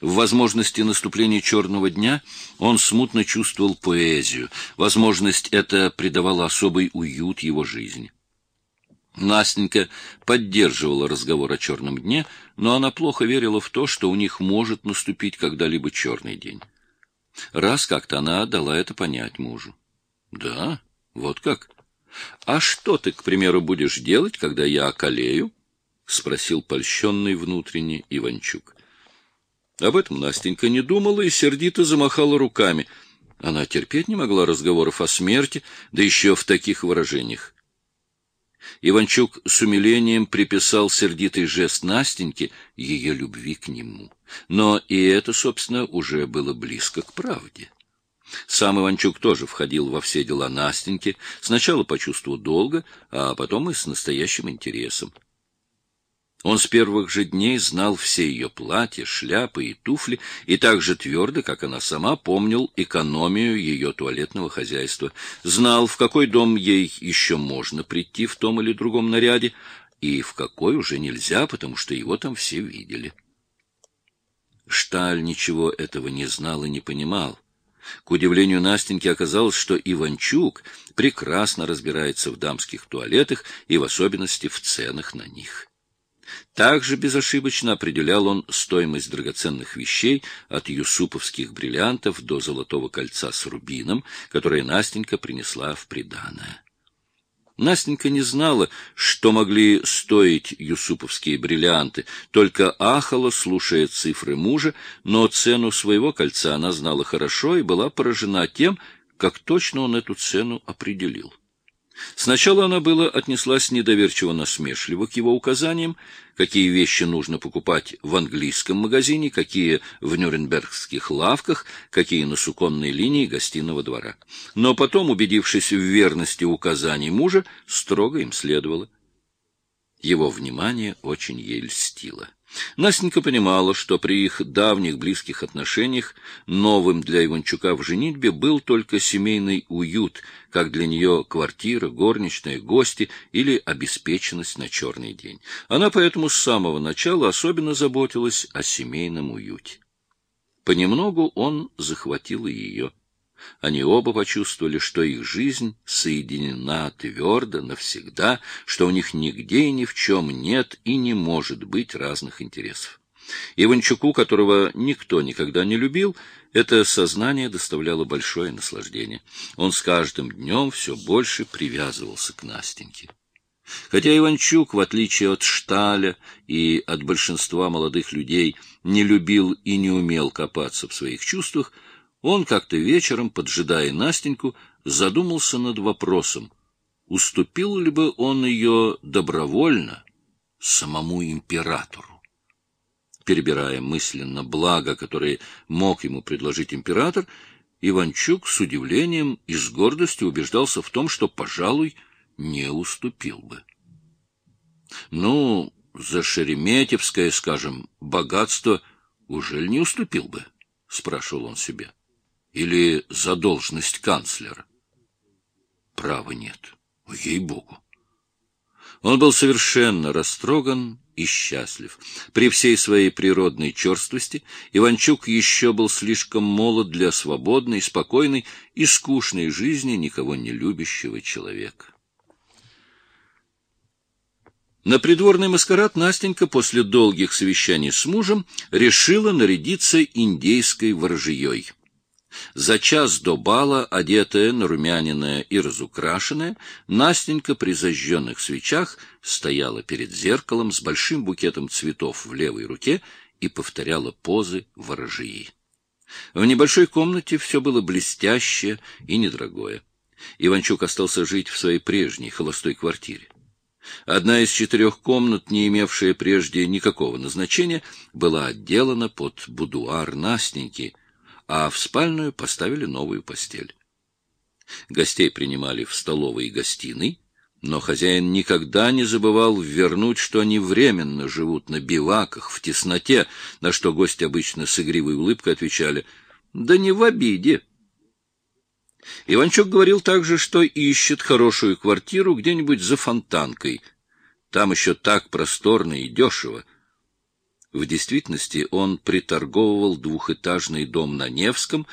В возможности наступления черного дня он смутно чувствовал поэзию. Возможность эта придавала особый уют его жизни. Настенька поддерживала разговор о черном дне, но она плохо верила в то, что у них может наступить когда-либо черный день. Раз как-то она дала это понять мужу. — Да, вот как. — А что ты, к примеру, будешь делать, когда я околею? — спросил польщенный внутренне Иванчук. Об этом Настенька не думала и сердито замахала руками. Она терпеть не могла разговоров о смерти, да еще в таких выражениях. Иванчук с умилением приписал сердитый жест Настеньки ее любви к нему. Но и это, собственно, уже было близко к правде. Сам Иванчук тоже входил во все дела Настеньки, сначала по чувству долга, а потом и с настоящим интересом. Он с первых же дней знал все ее платья, шляпы и туфли, и так же твердо, как она сама, помнил экономию ее туалетного хозяйства, знал, в какой дом ей еще можно прийти в том или другом наряде, и в какой уже нельзя, потому что его там все видели. Шталь ничего этого не знал и не понимал. К удивлению Настеньки оказалось, что Иванчук прекрасно разбирается в дамских туалетах и в особенности в ценах на них. Также безошибочно определял он стоимость драгоценных вещей от юсуповских бриллиантов до золотого кольца с рубином, которое Настенька принесла в приданое. Настенька не знала, что могли стоить юсуповские бриллианты, только ахала, слушая цифры мужа, но цену своего кольца она знала хорошо и была поражена тем, как точно он эту цену определил. Сначала она была отнеслась недоверчиво насмешливо к его указаниям, какие вещи нужно покупать в английском магазине, какие в нюрнбергских лавках, какие на суконной линии гостиного двора. Но потом, убедившись в верности указаний мужа, строго им следовало. Его внимание очень ей льстило. Настенька понимала, что при их давних близких отношениях новым для Иванчука в женитьбе был только семейный уют, как для нее квартира, горничная, гости или обеспеченность на черный день. Она поэтому с самого начала особенно заботилась о семейном уюте. Понемногу он захватил ее. Они оба почувствовали, что их жизнь соединена твердо, навсегда, что у них нигде и ни в чем нет и не может быть разных интересов. Иванчуку, которого никто никогда не любил, это сознание доставляло большое наслаждение. Он с каждым днем все больше привязывался к Настеньке. Хотя Иванчук, в отличие от Шталя и от большинства молодых людей, не любил и не умел копаться в своих чувствах, он как-то вечером, поджидая Настеньку, задумался над вопросом, уступил ли бы он ее добровольно самому императору. Перебирая мысленно благо, которое мог ему предложить император, Иванчук с удивлением и с гордостью убеждался в том, что, пожалуй, не уступил бы. Ну, за Шереметьевское, скажем, богатство уже не уступил бы, — спрашивал он себя или за должность канцлера? Права нет. Ей-богу. Он был совершенно растроган и счастлив. При всей своей природной черствости Иванчук еще был слишком молод для свободной, спокойной и скучной жизни никого не любящего человека. На придворный маскарад Настенька после долгих совещаний с мужем решила нарядиться индейской ворожьей. За час до бала, одетая, нарумяненная и разукрашенная, Настенька при зажженных свечах стояла перед зеркалом с большим букетом цветов в левой руке и повторяла позы ворожии. В небольшой комнате все было блестящее и недорогое. Иванчук остался жить в своей прежней холостой квартире. Одна из четырех комнат, не имевшая прежде никакого назначения, была отделана под будуар Настеньки — а в спальную поставили новую постель. Гостей принимали в столовой и гостиной, но хозяин никогда не забывал вернуть, что они временно живут на биваках, в тесноте, на что гости обычно с игривой улыбкой отвечали «Да не в обиде». Иванчук говорил также, что ищет хорошую квартиру где-нибудь за фонтанкой. Там еще так просторно и дешево — В действительности он приторговывал двухэтажный дом на Невском